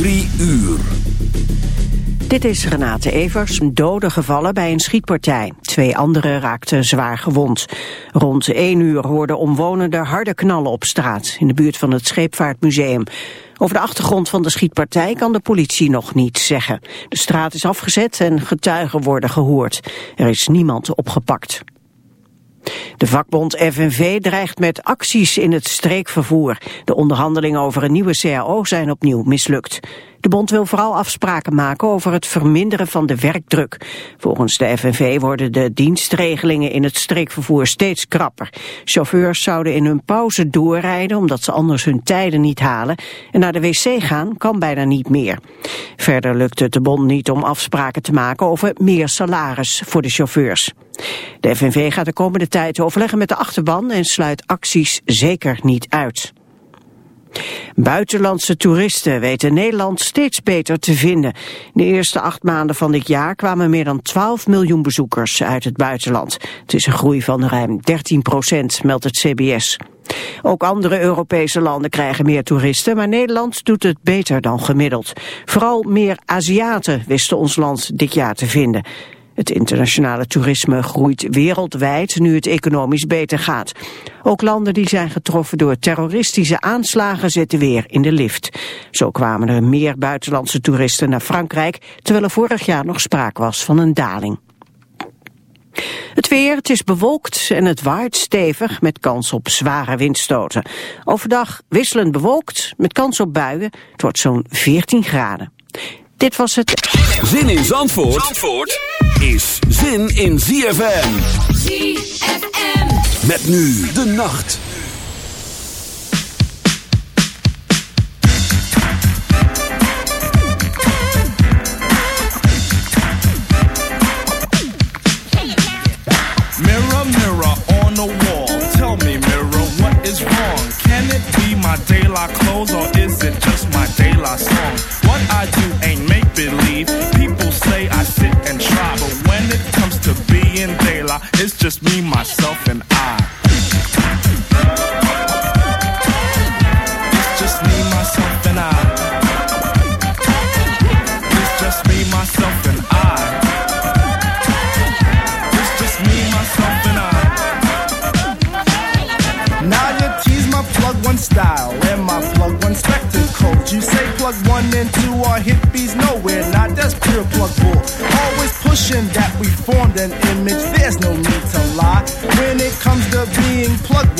Drie uur. Dit is Renate Evers, doden gevallen bij een schietpartij. Twee anderen raakten zwaar gewond. Rond één uur hoorden omwonenden harde knallen op straat... in de buurt van het Scheepvaartmuseum. Over de achtergrond van de schietpartij kan de politie nog niets zeggen. De straat is afgezet en getuigen worden gehoord. Er is niemand opgepakt. De vakbond FNV dreigt met acties in het streekvervoer. De onderhandelingen over een nieuwe CAO zijn opnieuw mislukt. De bond wil vooral afspraken maken over het verminderen van de werkdruk. Volgens de FNV worden de dienstregelingen in het streekvervoer steeds krapper. Chauffeurs zouden in hun pauze doorrijden omdat ze anders hun tijden niet halen. En naar de wc gaan kan bijna niet meer. Verder lukt het de bond niet om afspraken te maken over meer salaris voor de chauffeurs. De FNV gaat de komende tijd overleggen met de achterban en sluit acties zeker niet uit. Buitenlandse toeristen weten Nederland steeds beter te vinden. In de eerste acht maanden van dit jaar kwamen meer dan 12 miljoen bezoekers uit het buitenland. Het is een groei van ruim 13 procent, meldt het CBS. Ook andere Europese landen krijgen meer toeristen, maar Nederland doet het beter dan gemiddeld. Vooral meer Aziaten wisten ons land dit jaar te vinden. Het internationale toerisme groeit wereldwijd nu het economisch beter gaat. Ook landen die zijn getroffen door terroristische aanslagen zitten weer in de lift. Zo kwamen er meer buitenlandse toeristen naar Frankrijk, terwijl er vorig jaar nog sprake was van een daling. Het weer, het is bewolkt en het waait stevig met kans op zware windstoten. Overdag wisselend bewolkt met kans op buien. Het wordt zo'n 14 graden. Dit was het... Zin in Zandvoort, Zandvoort is zin in ZFM. ZFM. Met nu de nacht. Mirror, mirror on the wall. Tell me, mirror, what is wrong? Can it be my daylight clothes or is it just my daylight song?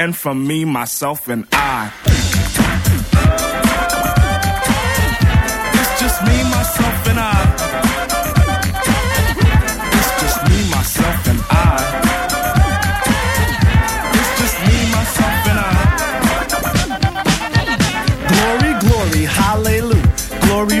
and from me, myself, and I. It's just me, myself, and I. It's just me, myself, and I. It's just me, myself, and I. Glory, glory, hallelujah. Glory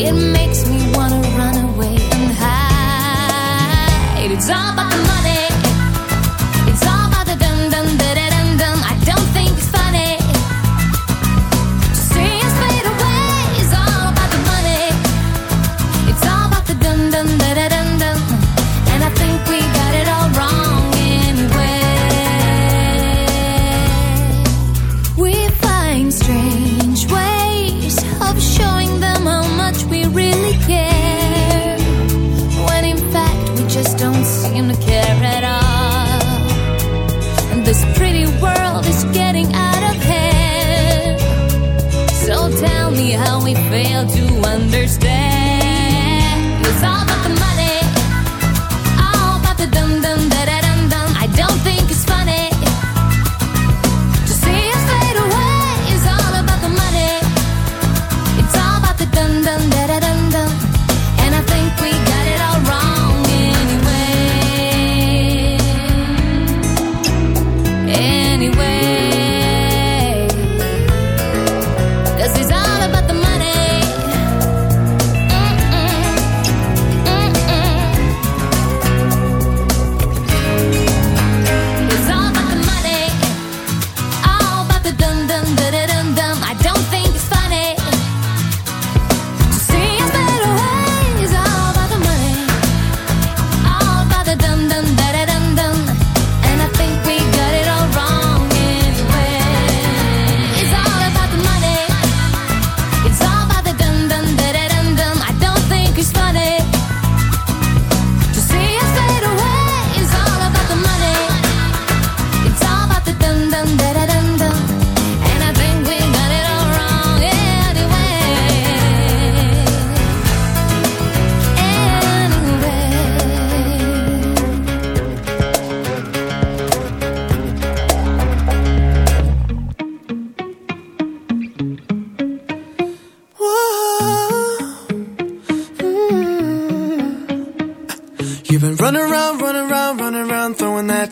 It makes me wanna run away and hide. It's all about.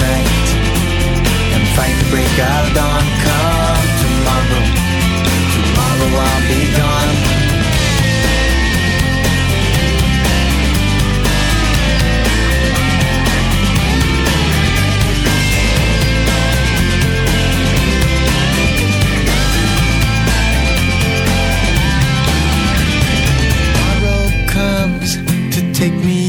night and fight the break of dawn. Come tomorrow, tomorrow I'll be gone. Tomorrow comes to take me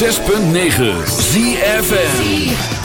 106.9 ZFN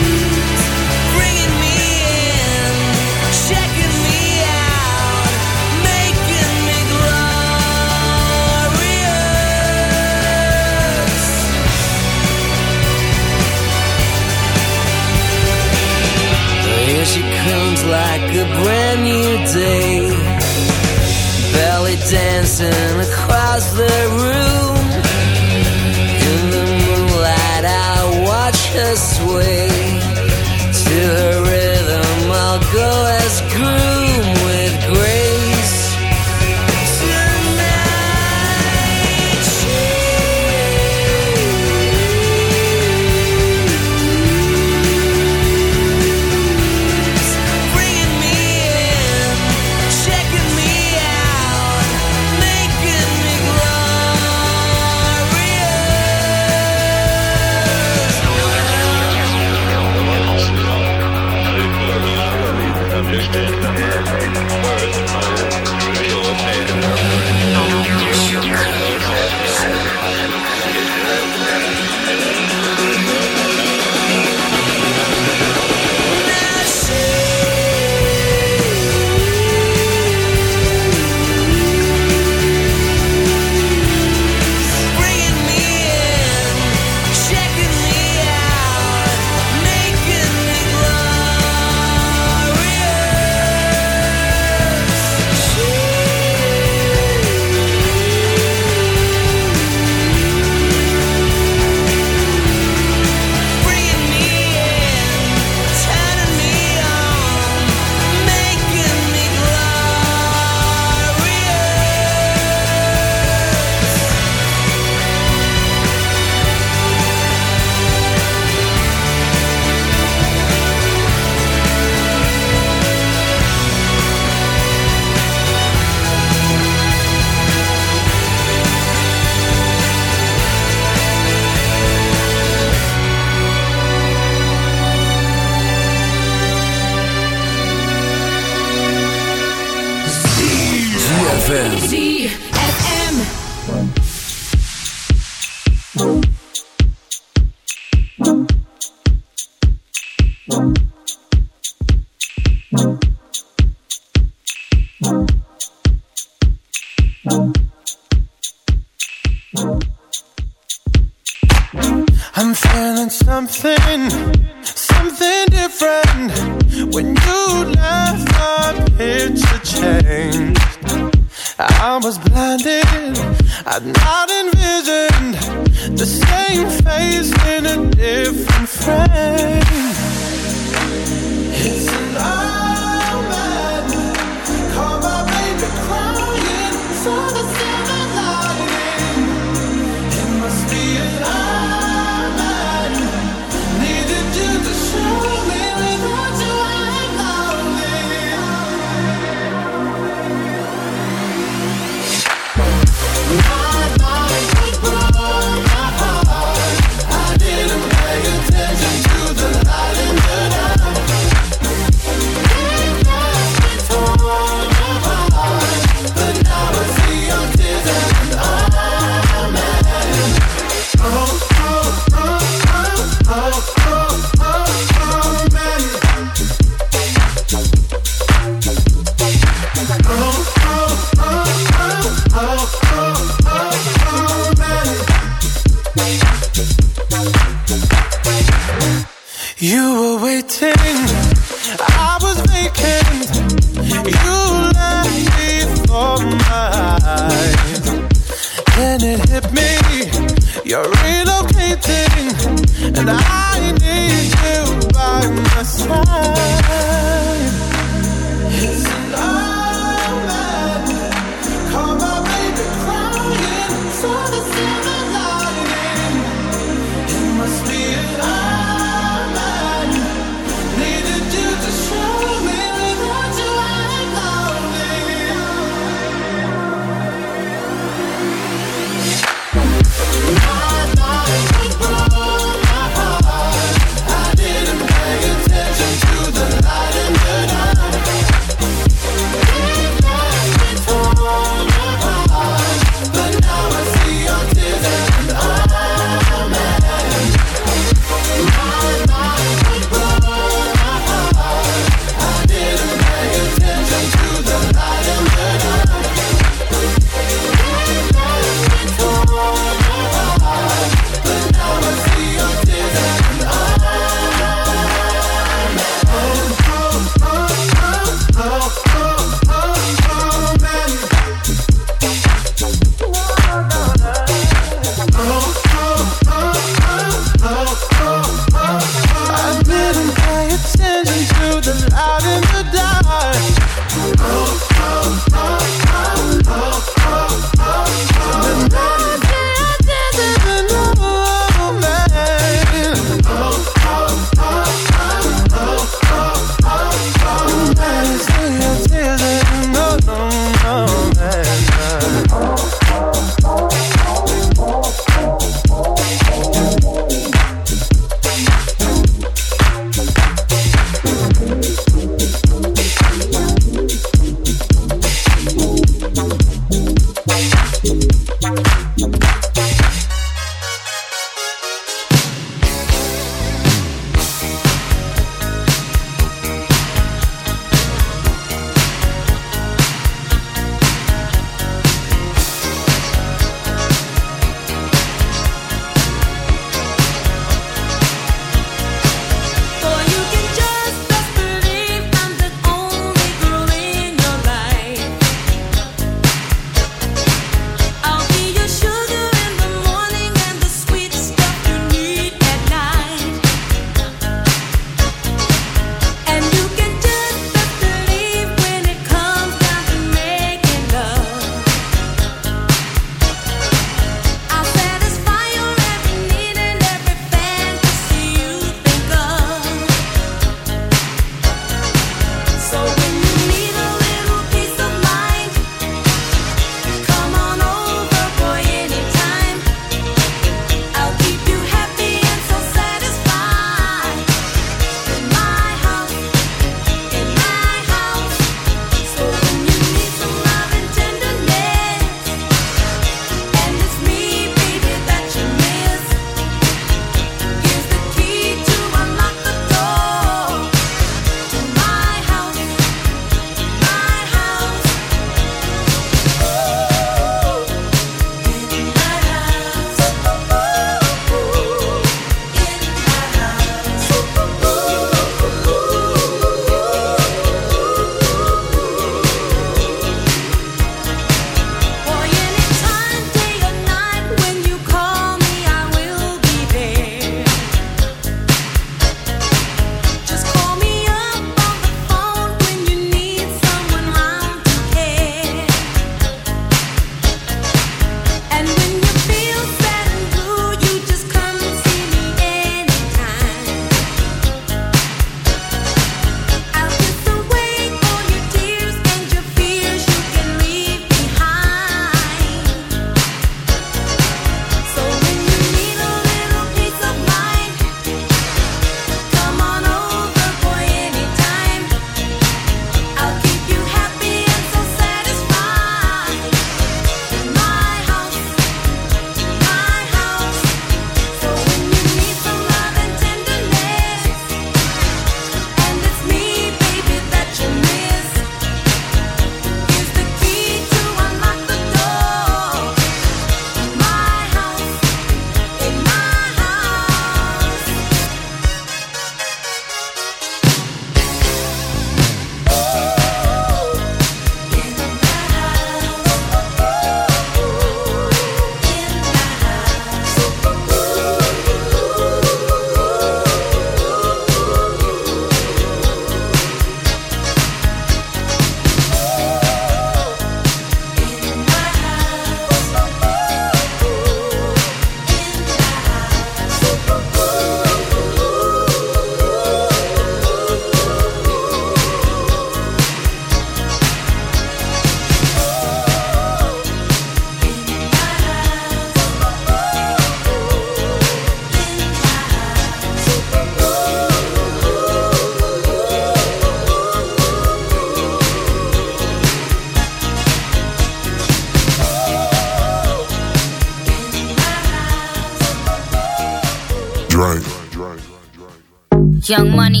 Young money,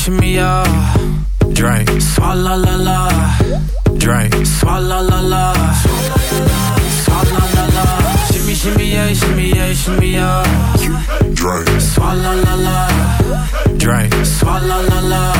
shimmy, yeah. Drink, swalla la la. Drink, swalla la la. Swalla la la. Shimmy, shimmy, yeah, shimmy, shimmy. Drink, swalla la la. Drink, swalla la la.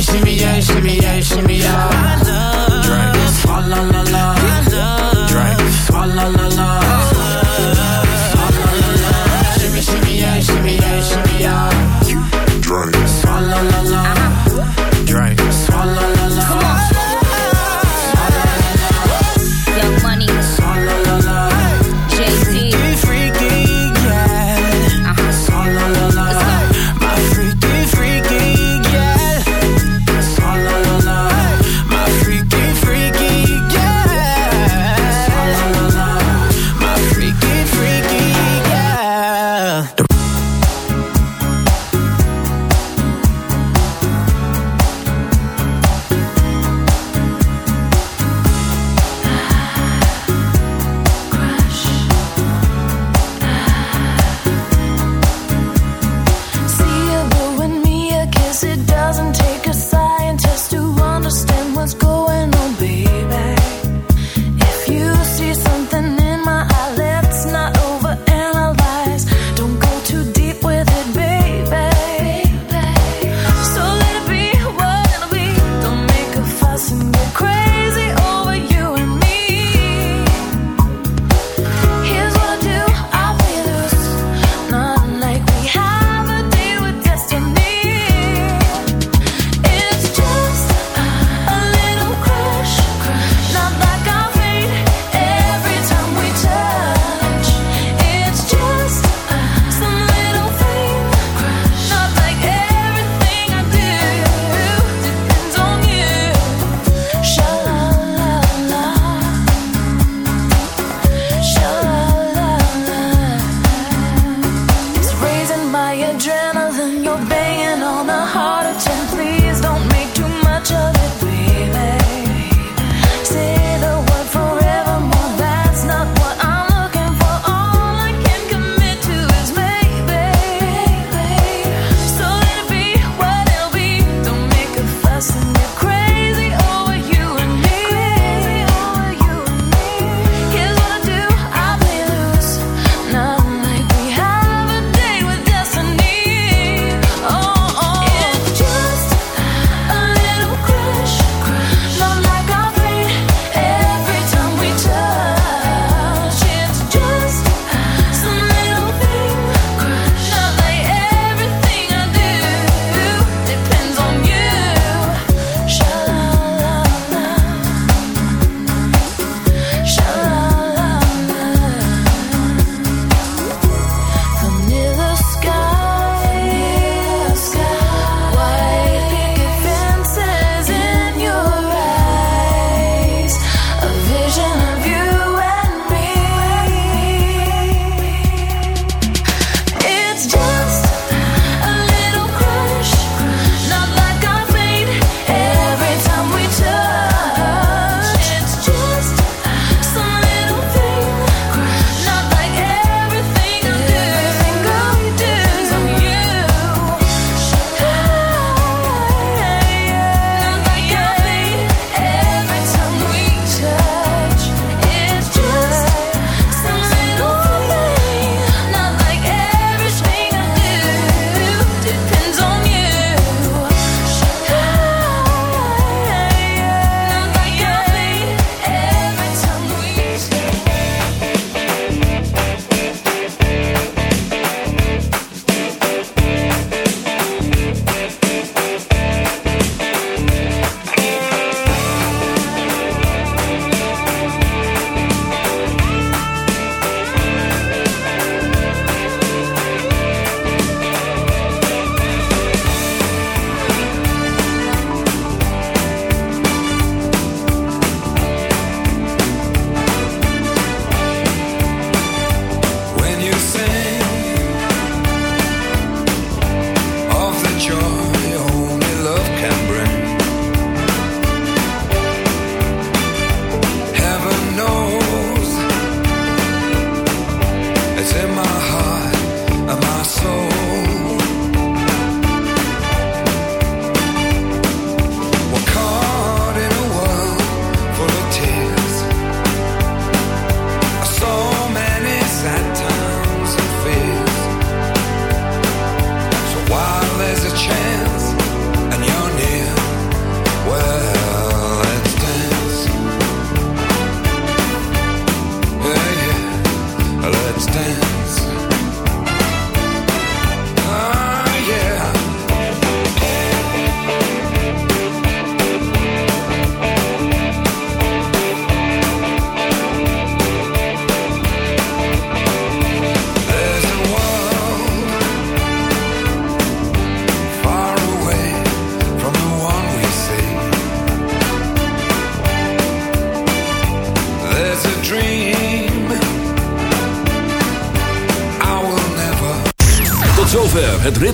Shimmy, shimmy, yeah, shimmy, yeah, shimmy, yeah. Drink, swalla la la. Drink,